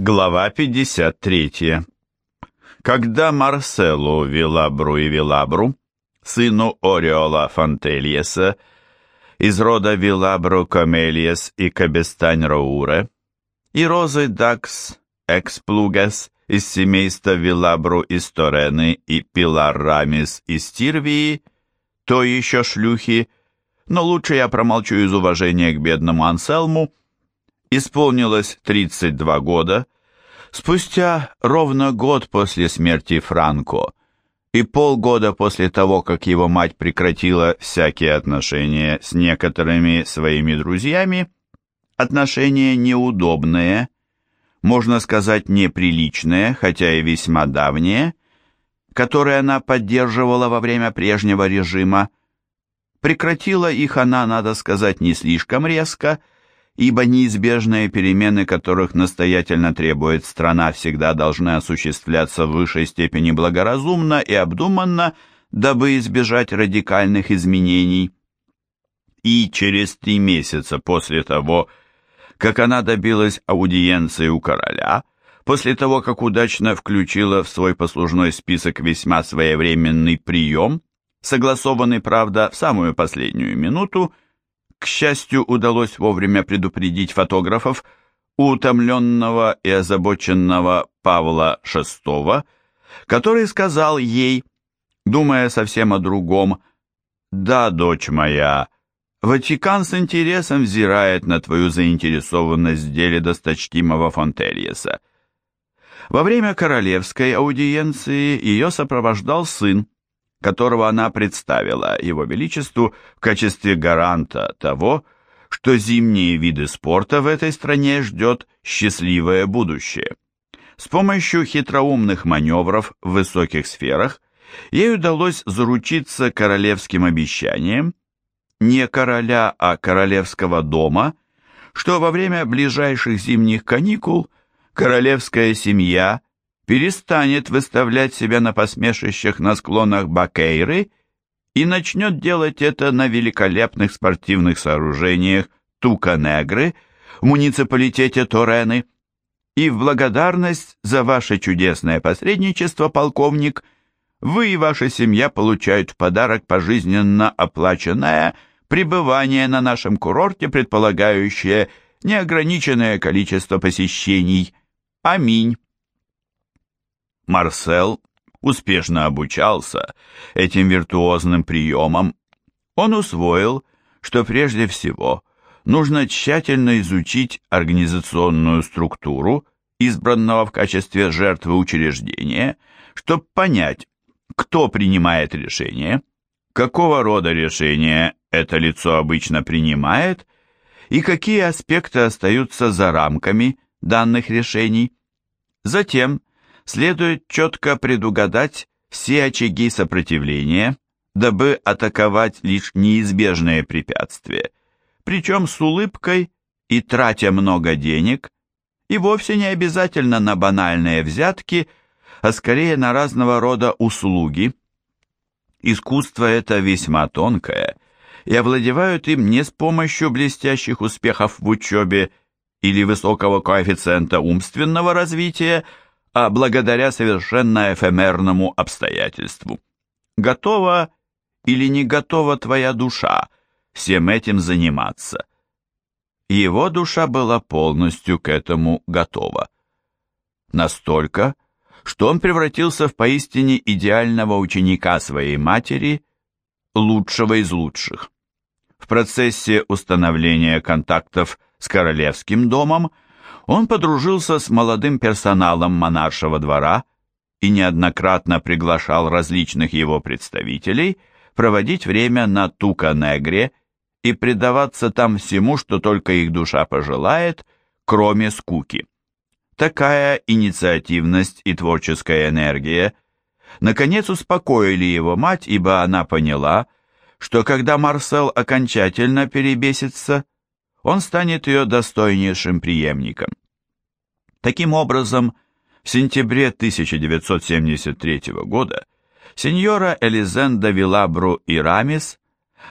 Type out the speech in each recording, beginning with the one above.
Глава 53. Когда Марселу Вилабру и Вилабру, сыну Ореола Фонтельеса, из рода Вилабру Камельес и Кабестань Роуре, и Розы Дакс Эксплугес из семейства Вилабру из Торены и Пилар Рамис из Тирвии, то еще шлюхи, но лучше я промолчу из уважения к бедному Анселму, исполнилось 32 года, спустя ровно год после смерти Франко и полгода после того, как его мать прекратила всякие отношения с некоторыми своими друзьями, отношения неудобные, можно сказать неприличные, хотя и весьма давние, которые она поддерживала во время прежнего режима, прекратила их она, надо сказать, не слишком резко, ибо неизбежные перемены, которых настоятельно требует страна, всегда должны осуществляться в высшей степени благоразумно и обдуманно, дабы избежать радикальных изменений. И через три месяца после того, как она добилась аудиенции у короля, после того, как удачно включила в свой послужной список весьма своевременный прием, согласованный, правда, в самую последнюю минуту, к счастью, удалось вовремя предупредить фотографов у утомленного и озабоченного Павла VI, который сказал ей, думая совсем о другом, «Да, дочь моя, Ватикан с интересом взирает на твою заинтересованность в деле досточтимого Фонтельеса». Во время королевской аудиенции ее сопровождал сын, которого она представила Его Величеству в качестве гаранта того, что зимние виды спорта в этой стране ждет счастливое будущее. С помощью хитроумных маневров в высоких сферах ей удалось заручиться королевским обещанием, не короля, а королевского дома, что во время ближайших зимних каникул королевская семья перестанет выставлять себя на посмешищах на склонах Бакейры и начнет делать это на великолепных спортивных сооружениях Тука-Негры в муниципалитете Торены. И в благодарность за ваше чудесное посредничество, полковник, вы и ваша семья получают в подарок пожизненно оплаченное пребывание на нашем курорте, предполагающее неограниченное количество посещений. Аминь. Марсел успешно обучался этим виртуозным приемам. Он усвоил, что прежде всего нужно тщательно изучить организационную структуру избранного в качестве жертвы учреждения, чтобы понять, кто принимает решение, какого рода решение это лицо обычно принимает и какие аспекты остаются за рамками данных решений. Затем следует четко предугадать все очаги сопротивления, дабы атаковать лишь неизбежные препятствия, причем с улыбкой и тратя много денег, и вовсе не обязательно на банальные взятки, а скорее на разного рода услуги. Искусство это весьма тонкое, и овладевают им не с помощью блестящих успехов в учебе или высокого коэффициента умственного развития, а благодаря совершенно эфемерному обстоятельству. Готова или не готова твоя душа всем этим заниматься? Его душа была полностью к этому готова. Настолько, что он превратился в поистине идеального ученика своей матери, лучшего из лучших. В процессе установления контактов с королевским домом – он подружился с молодым персоналом монаршего двора и неоднократно приглашал различных его представителей проводить время на Тука-Негре и предаваться там всему, что только их душа пожелает, кроме скуки. Такая инициативность и творческая энергия наконец успокоили его мать, ибо она поняла, что когда Марсел окончательно перебесится, он станет ее достойнейшим преемником. Таким образом, в сентябре 1973 года сеньора Элизенда Вилабру и Рамис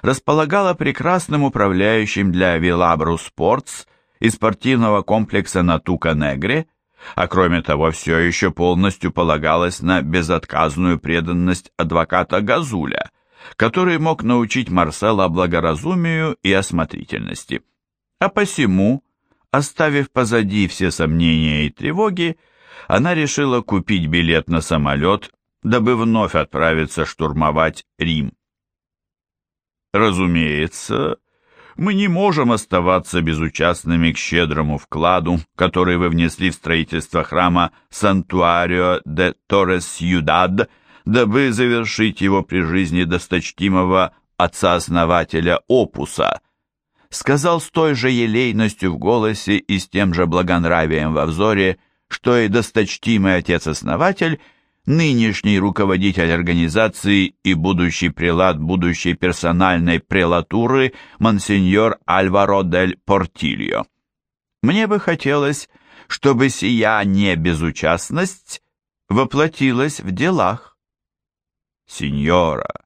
располагала прекрасным управляющим для Вилабру Спортс и спортивного комплекса на Тука-Негре, а кроме того все еще полностью полагалась на безотказную преданность адвоката Газуля, который мог научить Марсела благоразумию и осмотрительности. А посему, оставив позади все сомнения и тревоги, она решила купить билет на самолет, дабы вновь отправиться штурмовать Рим. Разумеется, мы не можем оставаться безучастными к щедрому вкладу, который вы внесли в строительство храма Сантуарио де Торрес Юдад, дабы завершить его при жизни досточтимого отца-основателя Опуса, сказал с той же елейностью в голосе и с тем же благонравием во взоре, что и досточтимый отец-основатель – нынешний руководитель организации и будущий прелат будущей персональной прелатуры монсеньор Альваро дель Портильо. Мне бы хотелось, чтобы сия небезучастность воплотилась в делах. Сеньора,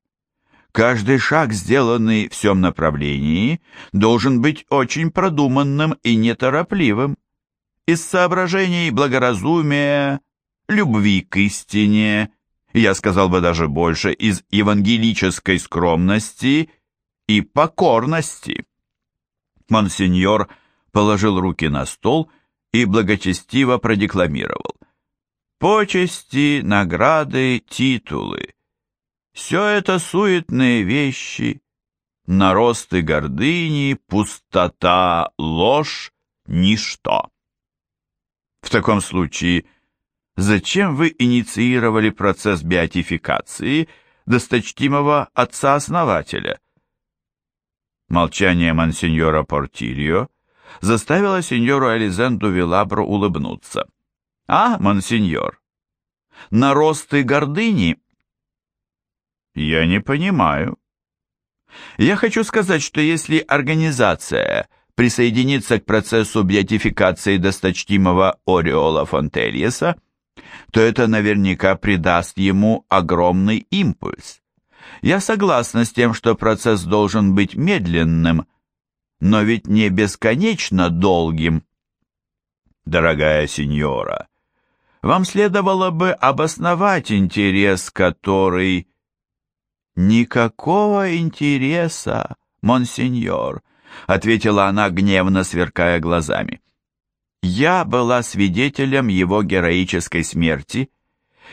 каждый шаг, сделанный в всем направлении, должен быть очень продуманным и неторопливым. Из соображений благоразумия, любви к истине, я сказал бы даже больше, из евангелической скромности и покорности. Монсеньор положил руки на стол и благочестиво продекламировал. Почести, награды, титулы — все это суетные вещи, наросты гордыни, пустота, ложь, ничто. В таком случае — зачем вы инициировали процесс беатификации досточтимого отца-основателя? Молчание мансиньора Портильо заставило сеньору Элизенду Вилабро улыбнуться. «А, мансиньор, наросты гордыни?» «Я не понимаю». «Я хочу сказать, что если организация присоединится к процессу беатификации досточтимого Ореола Фонтельеса, то это наверняка придаст ему огромный импульс. Я согласна с тем, что процесс должен быть медленным, но ведь не бесконечно долгим. Дорогая сеньора, вам следовало бы обосновать интерес, который... Никакого интереса, монсеньор, ответила она, гневно сверкая глазами. Я была свидетелем его героической смерти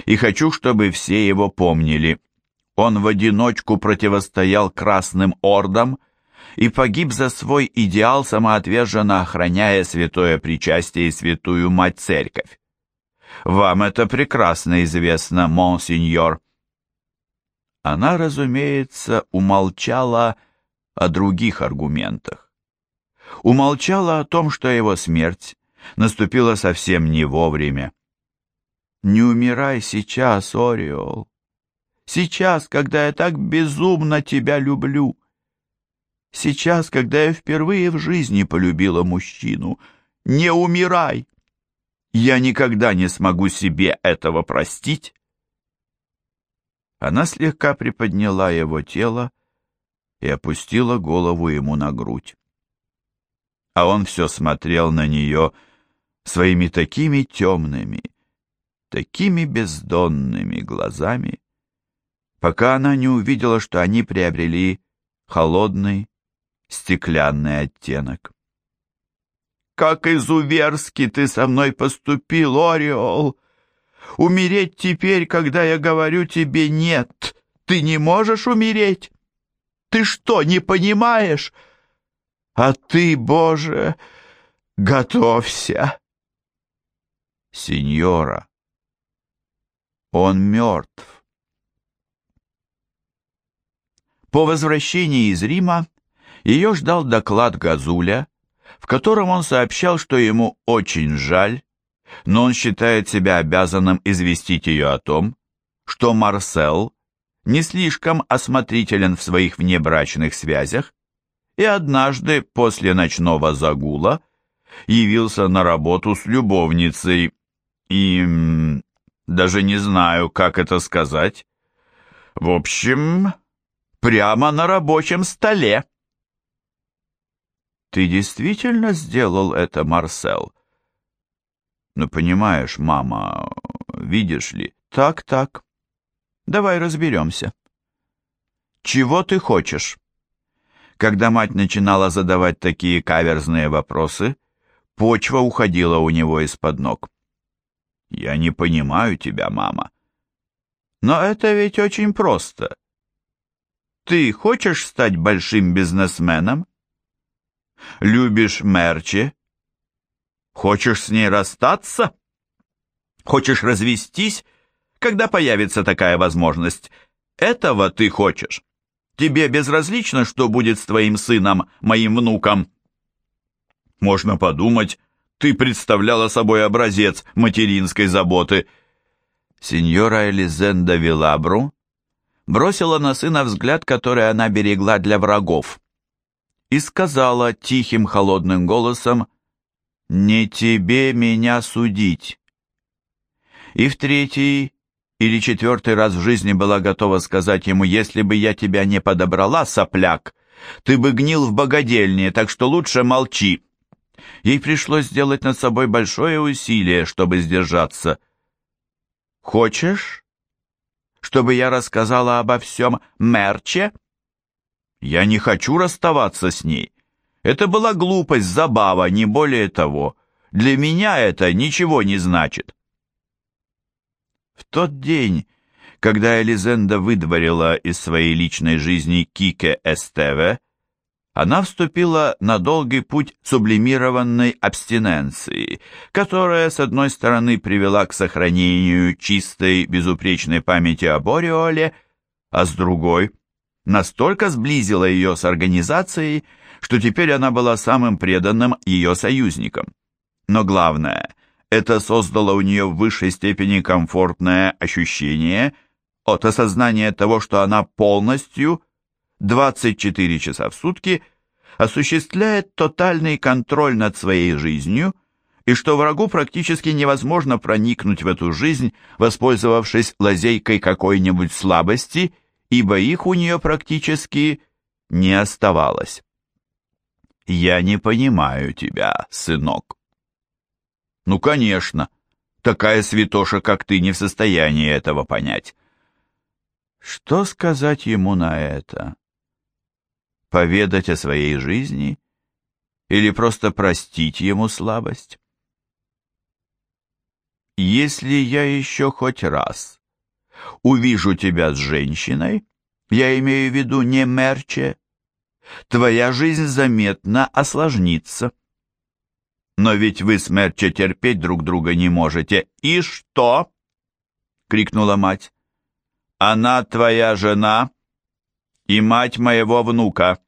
и хочу, чтобы все его помнили. Он в одиночку противостоял красным ордам и погиб за свой идеал, самоотверженно охраняя святое причастие и святую мать-церковь. Вам это прекрасно известно, монсеньор. Она, разумеется, умолчала о других аргументах. Умолчала о том, что его смерть наступила совсем не вовремя. Не умирай сейчас, Ориол. Сейчас, когда я так безумно тебя люблю. Сейчас, когда я впервые в жизни полюбила мужчину. Не умирай. Я никогда не смогу себе этого простить. Она слегка приподняла его тело и опустила голову ему на грудь. А он все смотрел на нее, — своими такими темными, такими бездонными глазами, пока она не увидела, что они приобрели холодный стеклянный оттенок. «Как изуверски ты со мной поступил, Ореол! Умереть теперь, когда я говорю тебе «нет», ты не можешь умереть? Ты что, не понимаешь? А ты, Боже, готовься!» сеньора. Он мертв. По возвращении из Рима ее ждал доклад Газуля, в котором он сообщал, что ему очень жаль, но он считает себя обязанным известить ее о том, что Марсел не слишком осмотрителен в своих внебрачных связях и однажды после ночного загула явился на работу с любовницей и... даже не знаю, как это сказать. В общем, прямо на рабочем столе. Ты действительно сделал это, Марсел? Ну, понимаешь, мама, видишь ли, так-так. Давай разберемся. Чего ты хочешь? Когда мать начинала задавать такие каверзные вопросы, почва уходила у него из-под ног. «Я не понимаю тебя, мама». «Но это ведь очень просто. Ты хочешь стать большим бизнесменом? Любишь Мерчи? Хочешь с ней расстаться? Хочешь развестись, когда появится такая возможность? Этого ты хочешь?» Тебе безразлично, что будет с твоим сыном, моим внуком?» «Можно подумать, ты представляла собой образец материнской заботы». Сеньора Элизенда Вилабру бросила на сына взгляд, который она берегла для врагов, и сказала тихим холодным голосом «Не тебе меня судить». И в третий или четвертый раз в жизни была готова сказать ему, «Если бы я тебя не подобрала, сопляк, ты бы гнил в богадельне, так что лучше молчи». Ей пришлось сделать над собой большое усилие, чтобы сдержаться. «Хочешь, чтобы я рассказала обо всем Мерче?» «Я не хочу расставаться с ней. Это была глупость, забава, не более того. Для меня это ничего не значит». В тот день, когда Элизенда выдворила из своей личной жизни Кике Эстеве, она вступила на долгий путь сублимированной абстиненции, которая, с одной стороны, привела к сохранению чистой, безупречной памяти о Бориоле, а с другой – настолько сблизила ее с организацией, что теперь она была самым преданным ее союзником. Но главное, это создало у нее в высшей степени комфортное ощущение от осознания того, что она полностью 24 часа в сутки осуществляет тотальный контроль над своей жизнью и что врагу практически невозможно проникнуть в эту жизнь, воспользовавшись лазейкой какой-нибудь слабости, ибо их у нее практически не оставалось. «Я не понимаю тебя, сынок», ну, конечно. Такая святоша, как ты, не в состоянии этого понять. Что сказать ему на это? Поведать о своей жизни? Или просто простить ему слабость? Если я еще хоть раз увижу тебя с женщиной, я имею в виду не Мерче, твоя жизнь заметно осложнится. Но ведь вы с Мерче терпеть друг друга не можете. И что? крикнула мать. Она твоя жена и мать моего внука.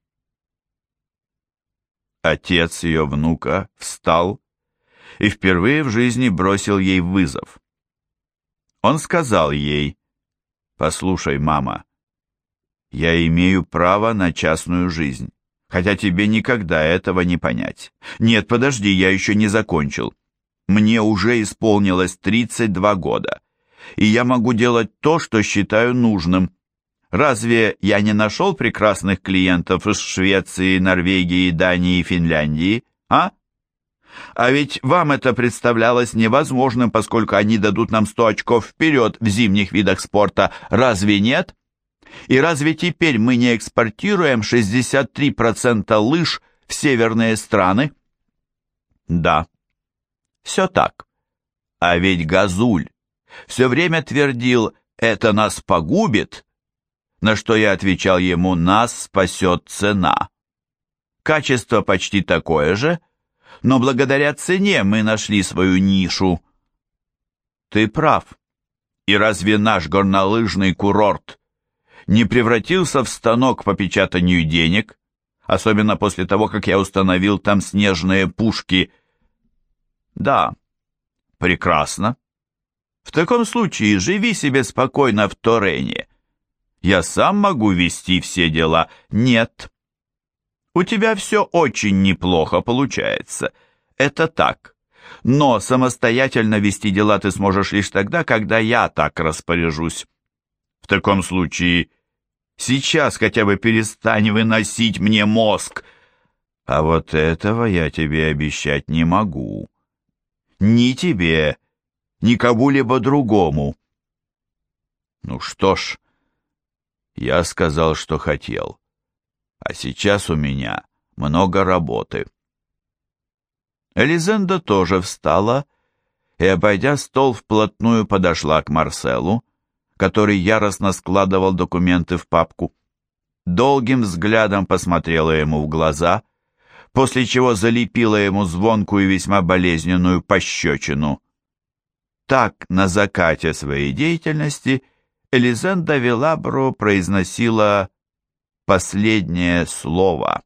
Отец ее внука встал и впервые в жизни бросил ей вызов. Он сказал ей, «Послушай, мама, я имею право на частную жизнь хотя тебе никогда этого не понять. Нет, подожди, я еще не закончил. Мне уже исполнилось 32 года, и я могу делать то, что считаю нужным. Разве я не нашел прекрасных клиентов из Швеции, Норвегии, Дании и Финляндии, а? А ведь вам это представлялось невозможным, поскольку они дадут нам 100 очков вперед в зимних видах спорта, разве нет? И разве теперь мы не экспортируем 63% лыж в северные страны? Да, все так. А ведь Газуль все время твердил «это нас погубит», на что я отвечал ему «нас спасет цена». Качество почти такое же, но благодаря цене мы нашли свою нишу. Ты прав. И разве наш горнолыжный курорт не превратился в станок по печатанию денег, особенно после того, как я установил там снежные пушки. Да, прекрасно. В таком случае живи себе спокойно в Торене. Я сам могу вести все дела. Нет. У тебя все очень неплохо получается. Это так. Но самостоятельно вести дела ты сможешь лишь тогда, когда я так распоряжусь. В таком случае Сейчас хотя бы перестань выносить мне мозг. А вот этого я тебе обещать не могу. Ни тебе, ни кому-либо другому. Ну что ж, я сказал, что хотел. А сейчас у меня много работы. Элизенда тоже встала и, обойдя стол, вплотную подошла к Марселу, который яростно складывал документы в папку. Долгим взглядом посмотрела ему в глаза, после чего залепила ему звонкую и весьма болезненную пощечину. Так, на закате своей деятельности, Элизенда Вилабро произносила последнее слово.